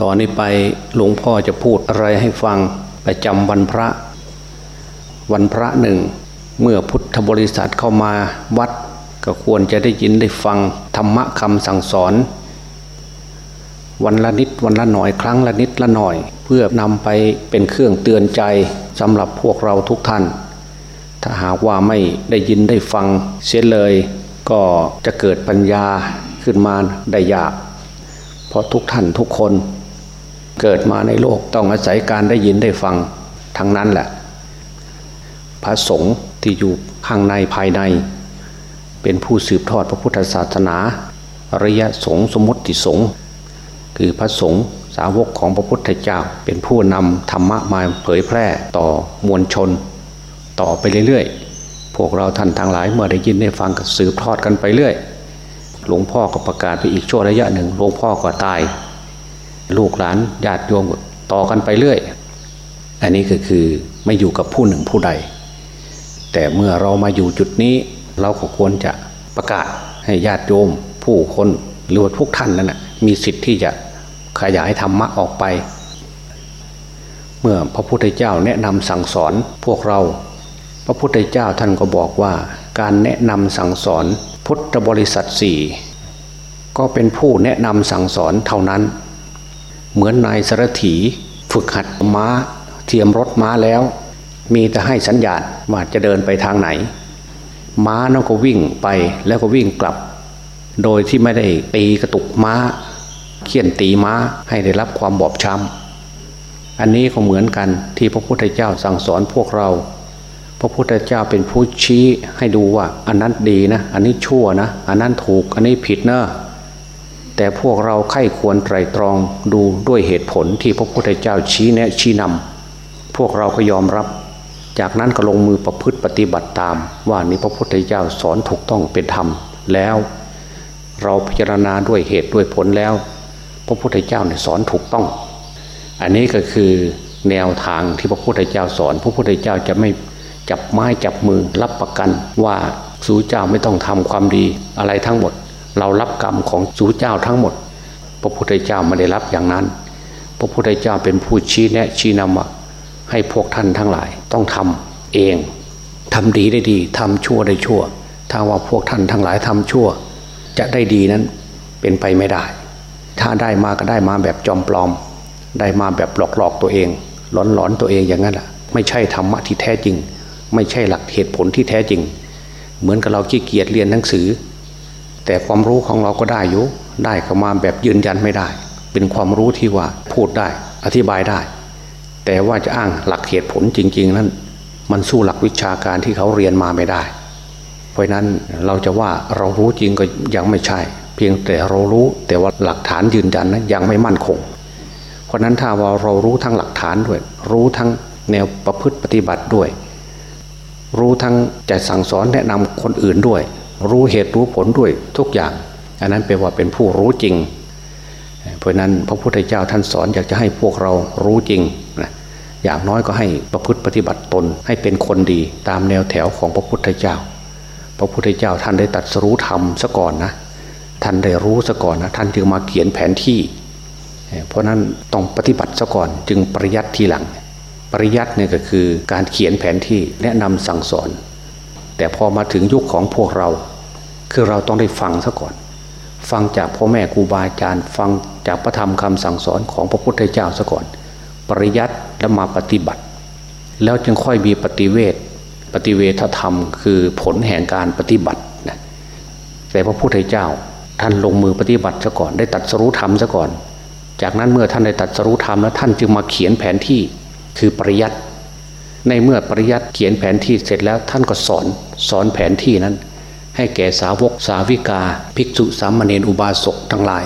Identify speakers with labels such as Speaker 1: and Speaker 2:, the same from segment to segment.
Speaker 1: ตอนนี้ไปหลวงพ่อจะพูดอะไรให้ฟังประจำวันพระ วันพระหนึ่ง เมื่อพุทธบริษัทเข้ามาวัด ก็ควรจะได้ยินได้ฟังธรรมะคำสั่งสอน วันละนิดวันละหน่อยครั้งละนิดละหน่อย เพื่อนำไปเป็นเครื่องเตือนใจสำหรับพวกเราทุกท่าน ถ้าหากว่าไม่ได้ยินได้ฟังเสียเลย ก็จะเกิดปัญญาขึ้นมาได้ยาก เพราะทุกท่านทุกคน เกิดมาในโลกต้องอาศัยการได้ยินได้ฟังทั้งนั้นแหละ พระสงฆ์ที่อยู่ข้างในภายใน เป็นผู้สืบทอดพระพุทธศาสนาอริยสงฆ์สมุติสงฆ์คือพระสงฆ์สาวกของพระพุทธเจ้า เป็นผู้นำธรรมะมาเผยแพร่ต่อมวลชน ต่อไปเรื่อยๆ พวกเราท่านทั้งหลายเมื่อได้ยินได้ฟังก็สืบทอดกันไปเรื่อย หลวงพ่อก็ประกาศไปอีกช่วงระยะหนึ่งหลวงพ่อก็ตาย ลูกหลานญาติโยมต่อกันไปเรื่อย อันนี้ก็คือไม่อยู่กับผู้หนึ่งผู้ใด แต่เมื่อเรามาอยู่จุดนี้ เราก็ควรจะประกาศให้ญาติโยม ผู้คนหรือว่าทุกท่านนั่นนะมีสิทธิ์ที่จะขยายธรรมะออกไป เมื่อพระพุทธเจ้าแนะนำสั่งสอนพวกเรา พระพุทธเจ้าท่านก็บอกว่า การแนะนำสั่งสอนพุทธบริษัทสี่ก็เป็นผู้แนะนำสั่งสอนเท่านั้น เหมือนนายสารถีฝึกหัดม้า เทียมรถม้าแล้ว มีแต่ให้สัญญาณว่าจะเดินไปทางไหน ม้านั่นก็วิ่งไปแล้วก็วิ่งกลับ โดยที่ไม่ได้ตีกระตุกม้า เขี่ยนตีม้าให้ได้รับความบอบช้ำอันนี้ก็เหมือนกันที่พระพุทธเจ้าสั่งสอนพวกเรา พระพุทธเจ้าเป็นผู้ชี้ให้ดูว่า อันนั้นดีนะ อันนี้ชั่วนะ อันนั้นถูกอันนี้ผิดเนะ แต่พวกเราไข้ควรไตรตรองดูด้วยเหตุผลที่พระพุทธเจ้าชี้แนะชี้นำพวกเราก็ยอมรับ จากนั้นก็ลงมือประพฤติปฏิบัติตาม ว่านี้พระพุทธเจ้าสอนถูกต้องเป็นธรรมแล้ว เราพิจารณาด้วยเหตุด้วยผลแล้ว พระพุทธเจ้าเนี่ยสอนถูกต้อง อันนี้ก็คือแนวทางที่พระพุทธเจ้าสอน พระพุทธเจ้าจะไม่จับไม้จับมือรับประกันว่าสูเจ้าไม่ต้องทำความดีอะไรทั้งหมด เรารับกรรมของสูเจ้าทั้งหมด พระพุทธเจ้าไม่ได้รับอย่างนั้น พระพุทธเจ้าเป็นผู้ชี้แนะชี้นำว่าให้พวกท่านทั้งหลายต้องทำเองทำดีได้ดีทำชั่วได้ชั่ว ถ้าว่าพวกท่านทั้งหลายทำชั่ว จะได้ดีนั้นเป็นไปไม่ได้ ถ้าได้มาก็ได้มาแบบจอมปลอม ได้มาแบบหลอกหลอกตัวเอง หลอนหลอนตัวเองอย่างนั้นแหละไม่ใช่ธรรมะที่แท้จริง ไม่ใช่หลักเหตุผลที่แท้จริง เหมือนกับเราขี้เกียจเรียนหนังสือ แต่ความรู้ของเราก็ได้อยู่ได้เข้ามาแบบยืนยันไม่ได้ เป็นความรู้ที่ว่าพูดได้อธิบายได้ แต่ว่าจะอ้างหลักเหตุผลจริง ๆ นั้น มันสู้หลักวิชาการที่เขาเรียนมาไม่ได้ เพราะนั้นเราจะว่าเรารู้จริงก็ยังไม่ใช่ เพียงแต่เรารู้แต่ว่าหลักฐานยืนยันนั้นยังไม่มั่นคง เพราะนั้นถ้าว่าเรารู้ทั้งหลักฐานด้วย รู้ทั้งแนวประพฤติปฏิบัติด้วย รู้ทั้งจะสั่งสอนแนะนำคนอื่นด้วย รู้เหตุรู้ผลด้วยทุกอย่าง อันนั้นแปลว่าเป็นผู้รู้จริง เพราะนั้นพระพุทธเจ้าท่านสอนอยากจะให้พวกเรารู้จริงนะอย่างน้อยก็ให้ประพฤติปฏิบัติตนให้เป็นคนดีตามแนวแถวของพระพุทธเจ้า พระพุทธเจ้าท่านได้ตัดสรู้ธรรมซะก่อนนะท่านได้รู้ซะก่อนนะท่านจึงมาเขียนแผนที่ เพราะนั้นต้องปฏิบัติซะก่อนจึงปริยัติทีหลัง ปริยัติเนี่ยก็คือการเขียนแผนที่แนะนำสั่งสอน แต่พอมาถึงยุคของพวกเรา คือเราต้องได้ฟังซะก่อน ฟังจากพ่อแม่ครูบาอาจารย์ ฟังจากพระธรรมคำสั่งสอนของพระพุทธเจ้าซะก่อน ปริยัติแล้วมาปฏิบัติ แล้วจึงค่อยมีปฏิเวทปฏิเวทธรรม คือผลแห่งการปฏิบัตินะแต่พระพุทธเจ้าท่านลงมือปฏิบัติซะก่อนได้ตัดสรู้ธรรมซะก่อน จากนั้นเมื่อท่านได้ตัดสรู้ธรรมแล้วท่านจึงมาเขียนแผนที่คือปริยัติในเมื่อปริยัติเขียนแผนที่เสร็จแล้วท่านก็สอนสอนแผนที่นั้น ให้แก่สาวกสาวิกา ภิกษุสามเณรอุบาสกทั้งหลาย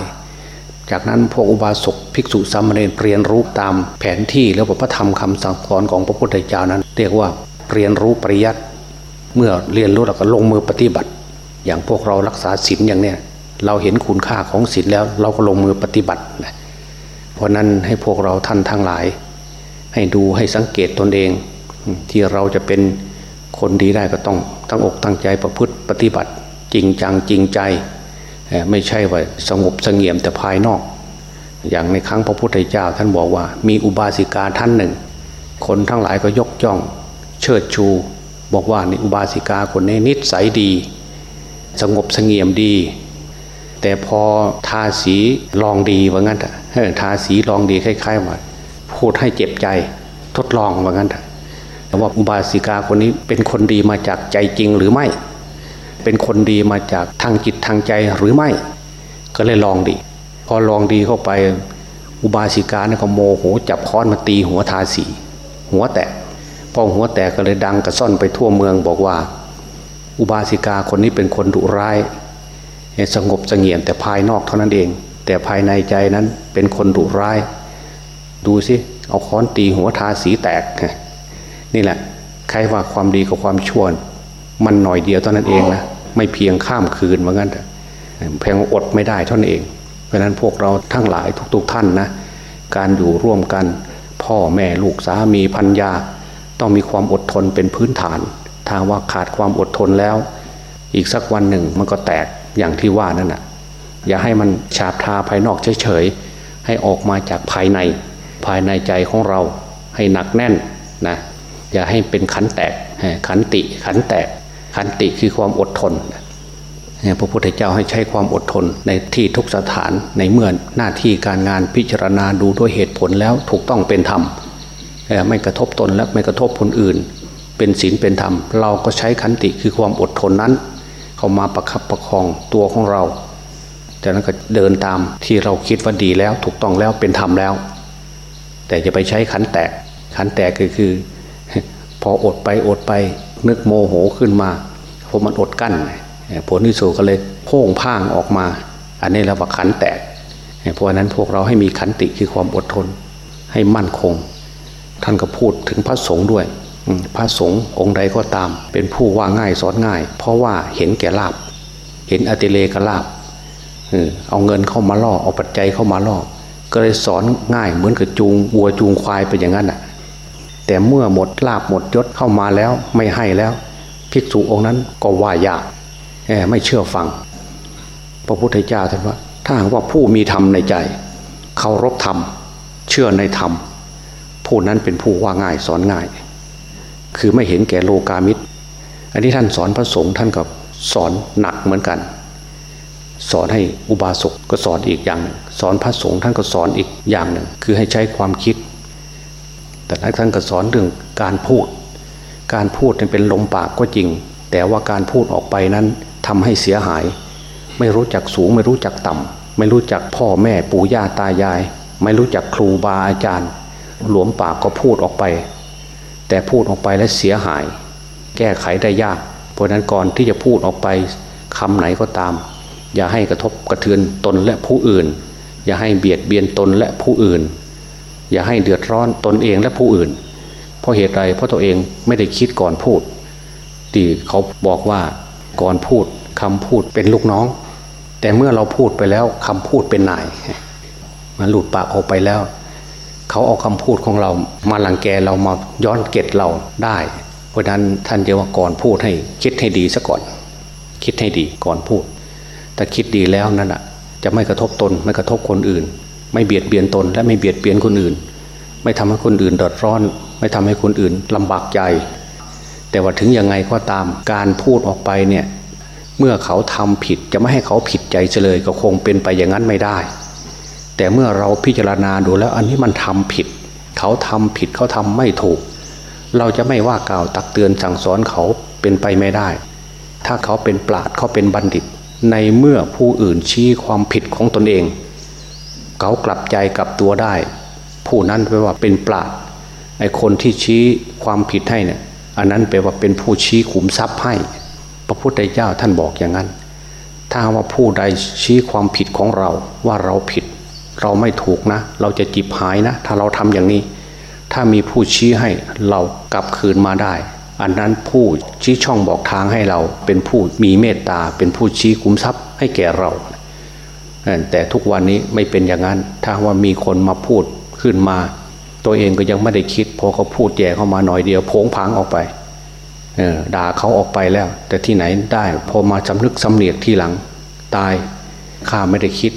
Speaker 1: จากนั้นพวกอุบาสกภิกษุสามเณรเรียนรู้ตามแผนที่แล้วพระธรรมคำสั่งสอนของพระพุทธเจ้านั้น เรียกว่าเรียนรู้ปริยัติเมื่อเรียนรู้แล้วก็ลงมือปฏิบัติ อย่างพวกเรารักษาศีลอย่างเนี้ยเราเห็นคุณค่าของศีลแล้วเราก็ลงมือปฏิบัติเพราะนั้นให้พวกเราท่านทั้งหลาย ให้ดูให้สังเกตตนเองที่เราจะเป็น คนดีได้ก็ต้องตั้งอกตั้งใจประพฤติปฏิบัติจริงจังจริงใจ ไม่ใช่ว่าสงบสงเงียมแต่ภายนอก อย่างในครั้งพระพุทธเจ้าท่านบอกว่า มีอุบาสิกาท่านหนึ่ง คนทั้งหลายก็ยกย่อง เชิดชู บอกว่านี่อุบาสิกาคนนี้นิสัยดี สงบสงเงียมดี แต่พอทาสีลองดีว่างั้นเถอะทาสีลองดีคล้ายๆว่าพูดให้เจ็บใจทดลองว่างั้นเถอะ ว่าอุบาสิกาคนนี้เป็นคนดีมาจากใจจริงหรือไม่ เป็นคนดีมาจากทางจิตทางใจหรือไม่ ก็เลยลองดี พอลองดีเข้าไปอุบาสิกาเนี่ยก็โมโหจับค้อนมาตีหัวทาสี หัวแตกพอหัวแตกก็เลยดังกระซ่อนไปทั่วเมืองบอกว่า อุบาสิกาคนนี้เป็นคนดุร้ายสงบสงเงียมแต่ภายนอกเท่านั้นเอง แต่ภายในใจนั้นเป็นคนดุร้าย ดูสิเอาค้อนตีหัวทาสีแตก นี่แหละใครว่าความดีกับความชั่วมันหน่อยเดียวเท่านั้นเองนะไม่เพียงข้ามคืนเหมือนกันแต่เพียงอดไม่ได้เท่านั้นเอง เพราะนั้นพวกเราทั้งหลายทุก ๆทท่านนะการอยู่ร่วมกัน พ่อแม่ลูกสามีพัญญาต้องมีความอดทนเป็นพื้นฐานทาว่าขาดความอดทนแล้ว อีกสักวันหนึ่งมันก็แตกอย่างที่ว่านั่นนะอย่าให้มันฉาบทาภายนอกเฉยๆให้ออกมาจากภายใน ภายในใจของเราให้หนักแน่นนะ อย่าให้เป็นขันแตกขันติขันแตกขันติคือความอดทนพระพุทธเจ้าให้ใช้ความอดทนในที่ทุกสถานในเมื่อหน้าที่การงานพิจารณาดูด้วยเหตุผลแล้วถูกต้องเป็นธรรมไม่กระทบตนและไม่กระทบคนอื่น เป็นศีลเป็นธรรม เราก็ใช้ขันติคือความอดทนนั้น เข้ามาประคับประคองตัวของเราจากนั้นก็เดินตามที่เราคิดว่าดีแล้วถูกต้องแล้วเป็นธรรมแล้ว แต่จะไปใช้ขันแตกขันแตกก็คือ พออดไปอดไปนึกโมโหขึ้นมาเพอมันอดกั้นผลที่สุดก็เลยโพ่งพ่างออกมา อันนี้เราว่าขันแตกเพราะนั้นพวกเราให้มีขันติคือความอดทนให้มั่นคง ท่านก็พูดถึงพระสงฆ์ด้วยพระสงฆ์องค์ใดก็ตาม เป็นผู้ว่าง่ายสอนง่าย เพราะว่าเห็นแก่ลาบ เห็นอติเลกลาบเอาเงินเข้ามาล่อเอาปัจจัยเข้ามาล่อก็เลยสอนง่ายเหมือนกับจูงวัวจูงควายไปอย่างนั้นอะ แต่เมื่อหมดลาบหมดยศเข้ามาแล้วไม่ให้แล้ว ภิกษุองค์นั้นก็ว่ายากไม่เชื่อฟัง พระพุทธเจ้าท่านว่า ถ้าว่าผู้มีธรรมในใจเคารพธรรม เชื่อในธรรม ผู้นั้นเป็นผู้ว่าง่ายสอนง่าย คือไม่เห็นแก่โลกามิตร อันนี้ท่านสอนพระสงฆ์ท่านก็สอนหนักเหมือนกัน สอนให้อุบาสกก็สอนอีกอย่าง สอนพระสงฆ์ท่านก็สอนอีกอย่างหนึ่งคือให้ใช้ความคิด แต่ท่านก็สอนเรื่องการพูด การพูดเป็นลมปากก็จริง แต่ว่าการพูดออกไปนั้นทำให้เสียหาย ไม่รู้จักสูงไม่รู้จักต่ำไม่รู้จักพ่อแม่ปู่ย่าตายาย ไม่รู้จักครูบาอาจารย์ หลวมปากก็พูดออกไป แต่พูดออกไปแล้วเสียหาย แก้ไขได้ยาก เพราะนั้นก่อนที่จะพูดออกไปคำไหนก็ตาม อย่าให้กระทบกระเทือนตนและผู้อื่น อย่าให้เบียดเบียนตนและผู้อื่น อย่าให้เดือดร้อนตนเองและผู้อื่น เพราะเหตุใดเพราะตัวเองไม่ได้คิดก่อนพูดที่เขาบอกว่าก่อนพูดคำพูดเป็นลูกน้อง แต่เมื่อเราพูดไปแล้วคำพูดเป็นนายมันหลุดปากออกไปแล้ว เขาเอาคำพูดของเรา มาหลังแกเรามาย้อนเก็ตเราได้ เพราะนั้นท่านจะว่าก่อนพูดให้คิดให้ดีซะก่อน คิดให้ดีก่อนพูดแต่คิดดีแล้วนั่นแหะจะไม่กระทบตนไม่กระทบคนอื่น ไม่เบียดเบียนตน และไม่เบียดเบียนคนอื่น ไม่ทำให้คนอื่นเดือดร้อน ไม่ทำให้คนอื่นลำบากใจ แต่ว่าถึงยังไงก็ตามการพูดออกไปเนี่ยเมื่อเขาทำผิดจะไม่ให้เขาผิดใจเฉลยก็คงเป็นไปอย่างนั้นไม่ได้ แต่เมื่อเราพิจารณาดูแล้วอันนี้มันทำผิด เขาทำผิดเขาทำไม่ถูก เราจะไม่ว่ากล่าวตักเตือนสั่งสอนเขาเป็นไปไม่ได้ ถ้าเขาเป็นปราดเขาเป็นบัณฑิต ในเมื่อผู้อื่นชี้ความผิดของตนเอง เขากลับใจกลับตัวได้ ผู้นั้นแปลว่าเป็นปราดไอคนที่ชี้ความผิดให้เนี่ยอันนั้นแปลว่าเป็นผู้ชี้ขุมทรัพย์ให้ พระพุทธเจ้าท่านบอกอย่างนั้น ถ้าว่าผู้ใดชี้ความผิดของเราว่าเราผิด เราไม่ถูกนะ เราจะจิบหายนะ ถ้าเราทำอย่างนี้ ถ้ามีผู้ชี้ให้เรากลับคืนมาได้ อันนั้นผู้ชี้ช่องบอกทางให้เราเป็นผู้มีเมตตาเป็นผู้ชี้ขุมทรัพย์ให้แก่เรา แต่ทุกวันนี้ไม่เป็นอย่างนั้น ถ้าว่ามีคนมาพูดขึ้นมา ตัวเองก็ยังไม่ได้คิด พอเขาพูดแย่เข้ามาหน่อยเดียวโผงพังออกไปด่าเขาออกไปแล้ว แต่ที่ไหนได้พอมาจำนึกสำเนียกที่หลังตายข้าไม่ได้คิด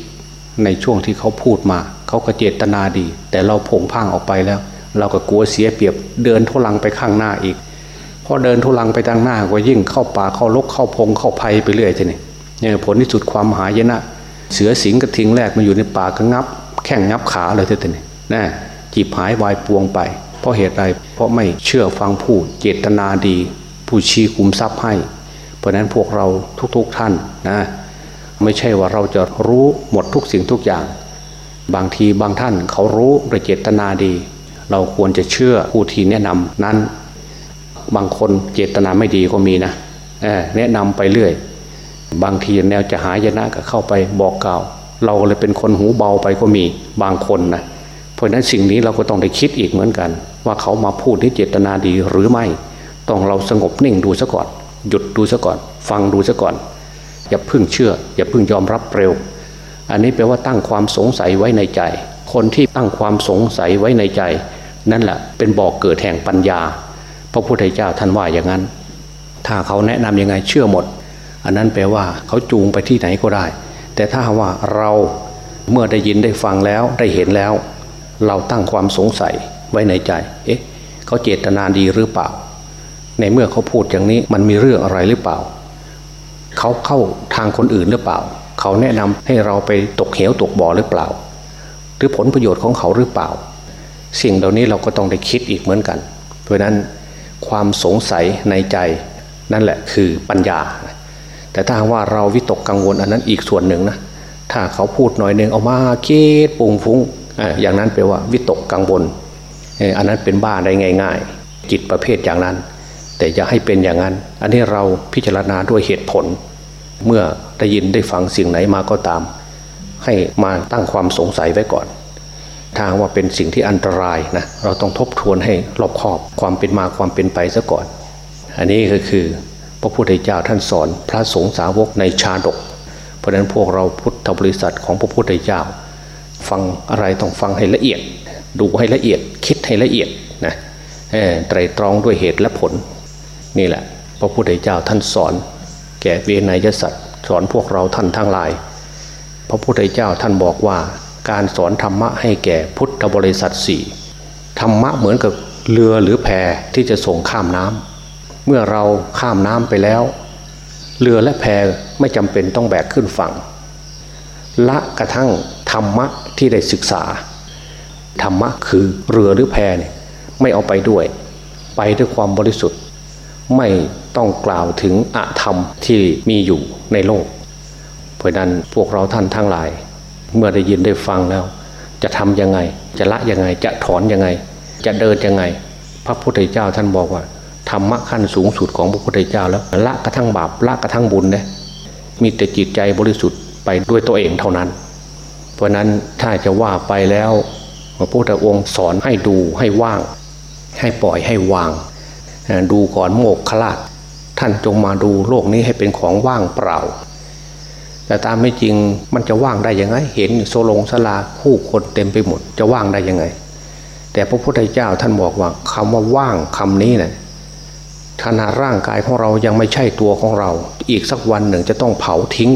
Speaker 1: ในช่วงที่เขาพูดมา เขาก็เจตนาดี แต่เราผงพังออกไปแล้ว เราก็กลัวเสียเปรียบเดินทุลังไปข้างหน้าอีกพอเดินทุลังไปทางหน้าก็ยิ่งเข้าป่าเข้าลกเข้าพงเข้าภัยไปเรื่อยทีนี่เนี่ยผลที่สุดความหายนะ เสือสิงกระทิงแรกมาอยู่ในป่าก็งับ แข้งงับขาเลยทีนี่นะจีบหายวายปวงไป เพราะเหตุใดเพราะไม่เชื่อฟังผู้เจตนาดี ผู้ชี้คุมทรัพย์ให้ เพราะนั้นพวกเราทุกๆทท่านนะไม่ใช่ว่าเราจะรู้หมดทุกสิ่งทุกอย่าง บางทีบางท่านเขารู้โดยเจตนาดี เราควรจะเชื่อผู้ที่แนะนำนั้น บางคนเจตนาไม่ดีก็มีนะแนะนำไปเรื่อย บางทีแนวจะหายนะก็เข้าไปบอกกล่าว เราเลยเป็นคนหูเบาไปก็มีบางคนนะเพราะนั้นสิ่งนี้เราก็ต้องได้คิดอีกเหมือนกัน ว่าเขามาพูดที่เจตนาดีหรือไม่ ต้องเราสงบนิ่งดูซะก่อน หยุดดูซะก่อน ฟังดูซะก่อน อย่าพึ่งเชื่อ อย่าพึ่งยอมรับเร็ว อันนี้แปลว่าตั้งความสงสัยไว้ในใจ คนที่ตั้งความสงสัยไว้ในใจ นั่นแหละเป็นบอกเกิดแห่งปัญญา พระพุทธเจ้าท่านว่าอย่างนั้น ถ้าเขาแนะนํำยังไงเชื่อหมด อันนั้นแปลว่าเขาจูงไปที่ไหนก็ได้ แต่ถ้าว่าเราเมื่อได้ยินได้ฟังแล้วได้เห็นแล้ว เราตั้งความสงสัยไว้ในใจ เอ๊ะเขาเจตนาดีหรือเปล่า ในเมื่อเขาพูดอย่างนี้มันมีเรื่องอะไรหรือเปล่า เขาเข้าทางคนอื่นหรือเปล่า เขาแนะนำให้เราไปตกเหวตกบ่อหรือเปล่า หรือผลประโยชน์ของเขาหรือเปล่า สิ่งเหล่านี้เราก็ต้องได้คิดอีกเหมือนกัน เพราะนั้นความสงสัยในใจนั่นแหละคือปัญญา แต่ถ้าว่าเราวิตกกังวลอันนั้นอีกส่วนหนึ่งนะถ้าเขาพูดหน่อยหนึ่งเอามาคิดปุงฟุ้งอย่างนั้นแปลว่าวิตกกังวลอันนั้นเป็นบ้าได้ง่าย ๆ จิตประเภทอย่างนั้น แต่อย่าให้เป็นอย่างนั้น อันนี้เราพิจารณาด้วยเหตุผล เมื่อได้ยินได้ฟังสิ่งไหนมาก็ตาม ให้มาตั้งความสงสัยไว้ก่อนถ้าว่าเป็นสิ่งที่อันตรายนะเราต้องทบทวนให้รอบคอบความเป็นมาความเป็นไปซะก่อน อันนี้ก็คือ พระพุทธเจ้าท่านสอนพระสงฆ์สาวกในชาดก เพราะฉะนั้นพวกเราพุทธบริษัทของพระพุทธเจ้า ฟังอะไรต้องฟังให้ละเอียด ดูให้ละเอียดคิดให้ละเอียดนะไตรตรองด้วยเหตุและผล นี่แหละ พระพุทธเจ้าท่านสอน แก่เวนยสัตว์สอนพวกเราท่านทั้งหลาย พระพุทธเจ้าท่านบอกว่าการสอนธรรมะให้แก่พุทธบริษัทสี่ธรรมะเหมือนกับเรือหรือแพที่จะส่งข้ามน้ำ เมื่อเราข้ามน้ำไปแล้ว เรือและแพไม่จำเป็นต้องแบกขึ้นฝั่ง ละกระทั่งธรรมะที่ได้ศึกษา ธรรมะคือเรือหรือแพเนี่ยไม่เอาไปด้วย ไปด้วยความบริสุทธิ์ ไม่ต้องกล่าวถึงอธรรมที่มีอยู่ในโลก เพราะนั้นพวกเราท่านทั้งหลาย เมื่อได้ยินได้ฟังแล้ว จะทำยังไง จะละยังไงจะถอนยังไง จะเดินยังไง พระพุทธเจ้าท่านบอกว่า ธรรมะขั้นสูงสุดของพระพุทธเจ้าแล้วละกระทั่งบาปละกระทั่งบุญเนี่ยมีแต่จิตใจบริสุทธิ์ไปด้วยตัวเองเท่านั้น เพราะนั้นถ้าจะว่าไปแล้วพระพุทธองค์สอนให้ดูให้ว่าง ให้ปล่อยให้วาง ดูก่อนโมกขลาดท่านจงมาดูโลกนี้ให้เป็นของว่างเปล่า แต่ตามไม่จริงมันจะว่างได้ยังไง เห็นโซลงสลาผู้คนเต็มไปหมดจะว่างได้ยังไง แต่พระพุทธเจ้าท่านบอกว่าคำว่าว่างคำนี้เนะี่ย ขณะร่างกายของเรายังไม่ใช่ตัวของเรา อีกสักวันหนึ่งจะต้องเผาทิ้ง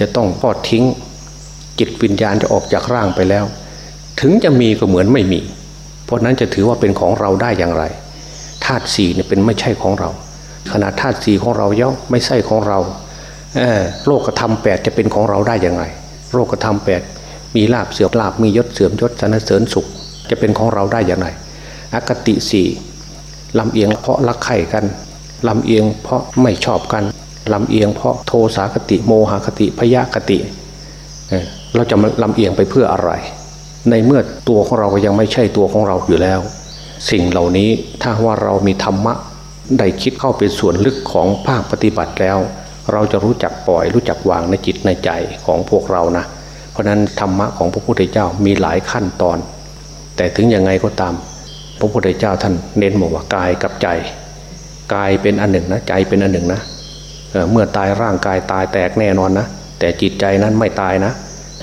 Speaker 1: จะต้องพอดทิ้ง จิตวิญญาณจะออกจากร่างไปแล้ว ถึงจะมีก็เหมือนไม่มี เพราะนั้นจะถือว่าเป็นของเราได้อย่างไรธาตุสี่เนี่ยเป็นไม่ใช่ของเราขนาดธาตุสี่ของเราย่อไม่ใช่ของเราโลกธรรมแปดจะเป็นของเราได้อย่างไรโลกธรรมแปดมีลาบเสื่อมลาบมียศเสื่อมยศสนเสริญสุข จะเป็นของเราได้อย่างไรอคติสี่ ลำเอียงเพราะรักใคร่กันลำเอียงเพราะไม่ชอบกันลำเอียงเพราะโทสาคติโมหคติพยาคติ เราจะมาลำเอียงไปเพื่ออะไร ในเมื่อตัวของเราก็ยังไม่ใช่ตัวของเราอยู่แล้ว สิ่งเหล่านี้ถ้าว่าเรามีธรรมะได้คิดเข้าเป็นส่วนลึกของภาคปฏิบัติแล้ว เราจะรู้จักปล่อยรู้จักวางในจิตในใจของพวกเรานะ เพราะนั้นธรรมะของพระพุทธเจ้ามีหลายขั้นตอน แต่ถึงยังไงก็ตาม พระพุทธเจ้าท่านเน้นบอกว่ากายกับใจกายเป็นอันหนึ่งนะใจเป็นอันหนึ่งนะเเมื่อตายร่างกายตายแตกแน่นอนนะ แต่จิตใจนั้นไม่ตายนะ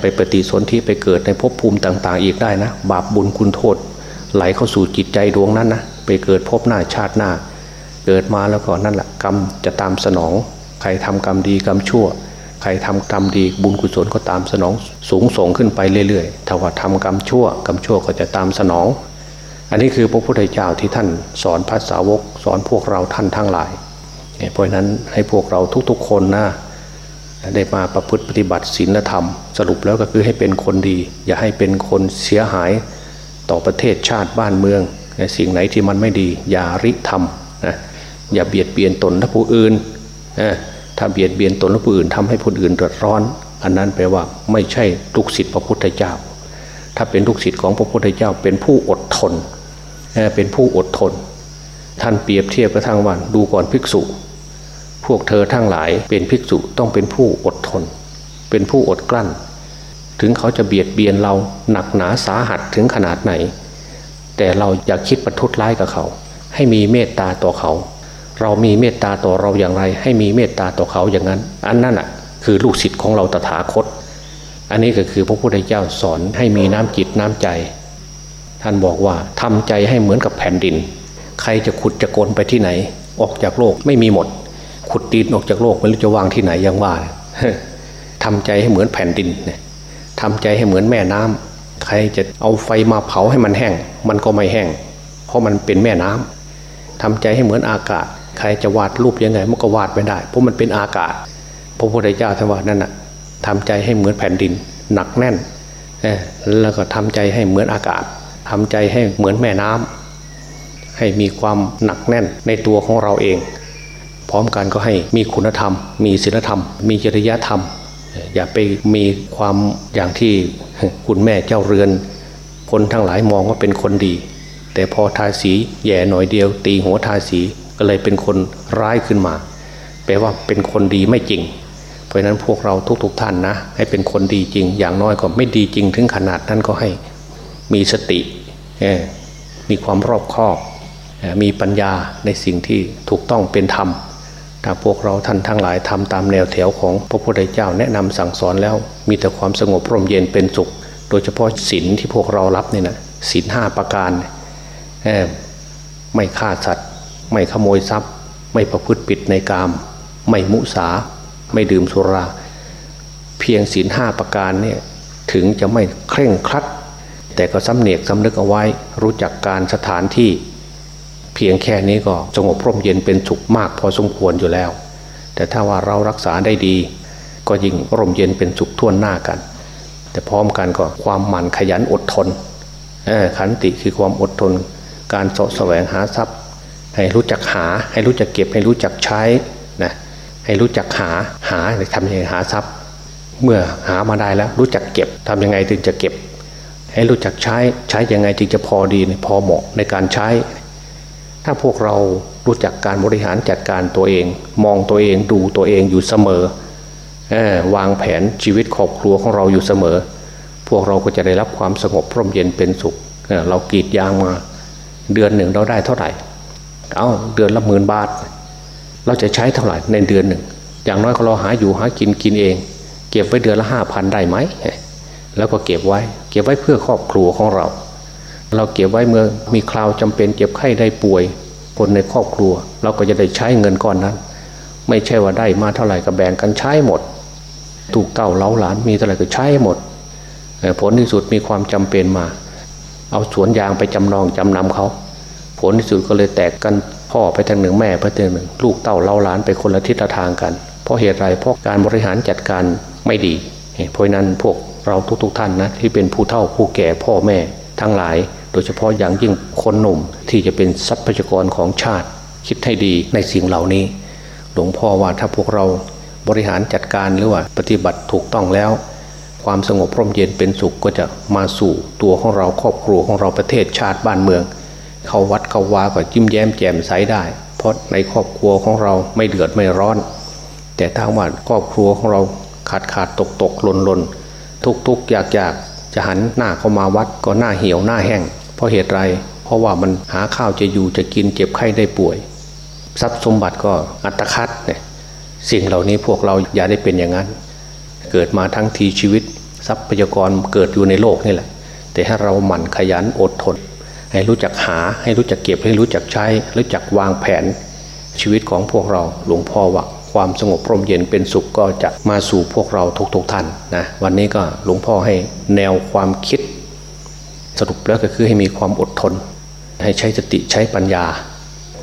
Speaker 1: ไปปฏิสนธิไปเกิดในภพภูมิต่าง ๆ อีกได้นะ บาปบุญคุณโทษ ไหลเข้าสู่จิตใจดวงนั้นนะไปเกิดพบหน้าชาติหน้า เกิดมาแล้วก็นั่นแหละกรรมจะตามสนอง ใครทำกรรมดีกรรมชั่ว ใครทำกรรมดีบุญกุศลก็ตามสนอง สูงส่งขึ้นไปเรื่อยๆถ้าว่าทำกรรมชั่วกรรมชั่วก็จะตามสนอง อันนี้คือพระพุทธเจ้าที่ท่านสอนพระสาวก สอนพวกเราท่านทั้งหลายเพราะนั้นให้พวกเราทุกๆคนนะได้มาประพฤติปฏิบัติศีลธรรม สรุปแล้วก็คือให้เป็นคนดี อย่าให้เป็นคนเสียหายต่อประเทศชาติบ้านเมือง สิ่งไหนที่มันไม่ดี อย่าริทำนะอย่าเบียดเบียนตนและผู้อื่นถ้าเบียดเบียนตนและผู้อื่นทำให้ผู้อื่นเดือดร้อน อันนั้นแปลว่าไม่ใช่ลูกศิษย์พระพุทธเจ้า ถ้าเป็นลูกศิษย์ของพระพุทธเจ้า เป็นผู้อดทน เป็นผู้อดทน ท่านเปรียบเทียบกระทั่งวันดูก่อนภิกษุ พวกเธอทั้งหลายเป็นภิกษุต้องเป็นผู้อดทน เป็นผู้อดกลั้น ถึงเขาจะเบียดเบียนเราหนักหนาสาหัสถึงขนาดไหน แต่เราอย่าคิดประทุษร้ายกับเขา ให้มีเมตตาต่อเขา เรามีเมตตาต่อเราอย่างไร ให้มีเมตตาต่อเขาอย่างนั้น อันนั้นอะคือลูกศิษย์ของเราตถาคต อันนี้ก็คือพระพุทธเจ้าสอนให้มีน้ำจิตน้ำใจ ท่านบอกว่าทำใจให้เหมือนกับแผ่นดิน ใครจะขุดจะโกลไปที่ไหน ออกจากโลกไม่มีหมด ขุดดินออกจากโลกไม่รู้จะวางที่ไหนยังว่าทำใจให้เหมือนแผ่นดินทำใจให้เหมือนแม่น้ำใครจะเอาไฟมาเผาให้มันแห้ง มันก็ไม่แห้ง เพราะมันเป็นแม่น้ำทำใจให้เหมือนอากาศ ใครจะวาดรูปยังไงมันก็วาดไม่ได้ เพราะมันเป็นอากาศพระพุทธเจ้าท่านว่านั่นน่ะทำใจให้เหมือนแผ่นดิน หนักแน่นแล้วก็ทำใจให้เหมือนอากาศ ทำใจให้เหมือนแม่น้ำให้มีความหนักแน่นในตัวของเราเอง พร้อมกันก็ให้มีคุณธรรม มีศีลธรรม มีจริยธรรม อย่าไปมีความอย่างที่คุณแม่เจ้าเรือน คนทั้งหลายมองว่าเป็นคนดี แต่พอทาสีแย่หน่อยเดียว ตีหัวทาสีก็เลยเป็นคนร้ายขึ้นมาแปลว่าเป็นคนดีไม่จริง เพราะนั้นพวกเราทุกๆทท่านนะ ให้เป็นคนดีจริง อย่างน้อยก็ไม่ดีจริงถึงขนาดนั้นก็ให้ มีสติมีความรอบคอบ มีปัญญาในสิ่งที่ถูกต้องเป็นธรรมถ้าพวกเราท่านทั้งหลายทำตามแนวแถวของพระพุทธเจ้าแนะนำสั่งสอนแล้วมีแต่ความสงบร่มเย็นเป็นสุข โดยเฉพาะศีลที่พวกเรารับนี่นะศีลห้าประการไม่ฆ่าสัตว์ ไม่ขโมยทรัพย์ ไม่ประพฤติผิดในกาม ไม่มุสา ไม่ดื่มสุรา เพียงศีลห้าประการเนี่ยถึงจะไม่เคร่งครัด แต่ก็สำเนียกสำนึกเอาไว้รู้จักการสถานที่ เพียงแค่นี้ก็สงบร่มเย็นเป็นสุขมากพอสมควรอยู่แล้ว แต่ถ้าว่าเรารักษาได้ดี ก็ยิ่งร่มเย็นเป็นสุขท่วนหน้ากัน แต่พร้อมกันก็ความหมั่นขยันอดทนขันติคือความอดทน การสาะแสวงหาทรัพย์ ให้รู้จักหา ให้รู้จักเก็บให้รู้จักใช้นะให้รู้จักหาหาทำยังไงหาทรัพย์ เมื่อหามาได้แล้วรู้จักเก็บทำยังไงถึงจะเก็บ ให้รู้จักใช้ใช้ยังไงจึงจะพอดีพอเหมาะในการใช้ ถ้าพวกเรารู้จักการบริหารจัดการตัวเอง มองตัวเองดูตัวเองอยู่เสมอวางแผนชีวิตครอบครัวของเราอยู่เสมอ พวกเราก็จะได้รับความสงบพร่มเย็นเป็นสุขเรากีดยางมาเดือนหนึ่งเราได้เท่าไหร่ เอาเดือนละหมื่นบาท เราจะใช้เท่าไหร่ในเดือนหนึ่ง อย่างน้อยก็เราหาอยู่หากินกินเอง เก็บไว้เดือนละห้าพันได้ไหม แล้วก็เก็บไว้ เก็บไว้เพื่อครอบครัวของเรา เราเก็บไว้เมื่อมีคราวจำเป็นเจ็บไข้ได้ป่วย คนในครอบครัว เราก็จะได้ใช้เงินก้อนนั้น ไม่ใช่ว่าได้มาเท่าไหร่ก็แบ่งกันใช้หมด ถูกเต้าเล้าหลานมีเท่าไหร่ก็ใช้หมด ผลที่สุดมีความจำเป็นมา เอาสวนยางไปจำนองจำนำเขาผลที่สุดก็เลยแตกกันพ่อไปทางหนึ่งแม่ไปทางหนึ่ง ลูกเต่าเล่าล้านไปคนละทิศทางกัน เพราะเหตุไรเพราะการบริหารจัดการไม่ดี เพราะนั้นพวก เราทุกๆทท่านนะที่เป็นผู้เฒ่าผู้แก่พ่อแม่ทั้งหลาย โดยเฉพาะอย่างยิ่งคนหนุ่มที่จะเป็นทรัพยากรของชาติคิดให้ดีในสิ่งเหล่านี้ หลวงพ่อว่าถ้าพวกเราบริหารจัดการหรือว่าปฏิบัติถูกต้องแล้ว ความสงบร่มเย็นเป็นสุขก็จะมาสู่ตัวของเราครอบครัวของเราประเทศชาติบ้านเมือง เข้าวัดเข้าวาก็จิ้มแย้มแจ่มใสได้ เพราะในครอบครัวของเราไม่เดือดไม่ร้อน แต่ถ้าว่าครอบครัวของเราขาดขาดตกตกหล่นหล่นทุก ทุกอยากอยากจะหันหน้าเข้ามาวัดก็หน้าเหี่ยวหน้าแห้งเพราะเหตุไร เพราะว่ามันหาข้าวจะอยู่จะกินเจ็บไข้ได้ป่วย ทรัพย์สมบัติก็อัตคัดเนี่ยสิ่งเหล่านี้พวกเราอย่าได้เป็นอย่างนั้น เกิดมาทั้งทีชีวิต ทรัพยากรเกิดอยู่ในโลกนี่แหละ แต่ถ้าเราหมั่นขยันอดทน ให้รู้จักหาให้รู้จักเก็บให้รู้จักใช้ รู้จักวางแผนชีวิตของพวกเราหลวงพ่อว่า ความสงบร่มเย็นเป็นสุขก็จะมาสู่พวกเราทุกๆทท่านนะวันนี้ก็หลวงพ่อให้แนวความคิด สรุปแล้วก็คือให้มีความอดทน ให้ใช้สติใช้ปัญญา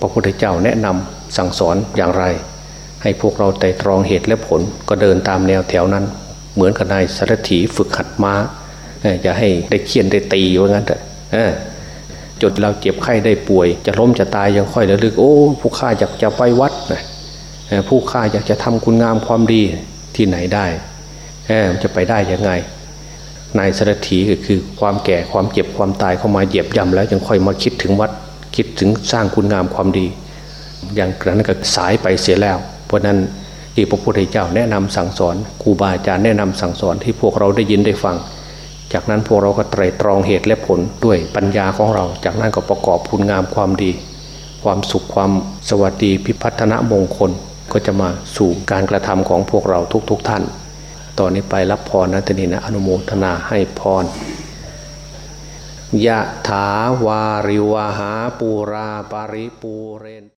Speaker 1: พระพุทธเจ้าแนะนำสั่งสอนอย่างไร ให้พวกเราไต่ตรองเหตุและผลก็เดินตามแนวแถวนั้น เหมือนกับนายสารถีฝึกหัดมา้าอย่าให้ได้เคี่ยนได้ตีว่างั้นเถอะจนเราเจ็บไข้ได้ป่วย จะล้มจะตายยังค่อยระลึกโอ้ผู้ข้าอยากจะไปวัดนะ ผู้ข้าอยากจะทำคุณงามความดีที่ไหนได้จะไปได้ยังไง นายสารถีก็คือความแก่ความเจ็บความตายเข้ามาเหยียบย่ำแล้วยังค่อยมาคิดถึงวัดคิดถึงสร้างคุณงามความดี อย่างนั้นก็สายไปเสียแล้ว เพราะนั้นที่พระพุทธเจ้าแนะนำสั่งสอนครูบาอาจารย์แนะนำสั่งสอนที่พวกเราได้ยินได้ฟัง จากนั้นพวกเราก็ไตรตรองเหตุและผลด้วยปัญญาของเรา จากนั้นก็ประกอบคุณงามความดี ความสุขความสวัสดีพิพัฒนมงคล ก็จะมาสู่การกระทำของพวกเราทุกๆทท่าน ตอนนี้ไปรับพรนะทนีนะอนุโมทนาให้พรยะถาวาริวหาปูราปาริปูเรน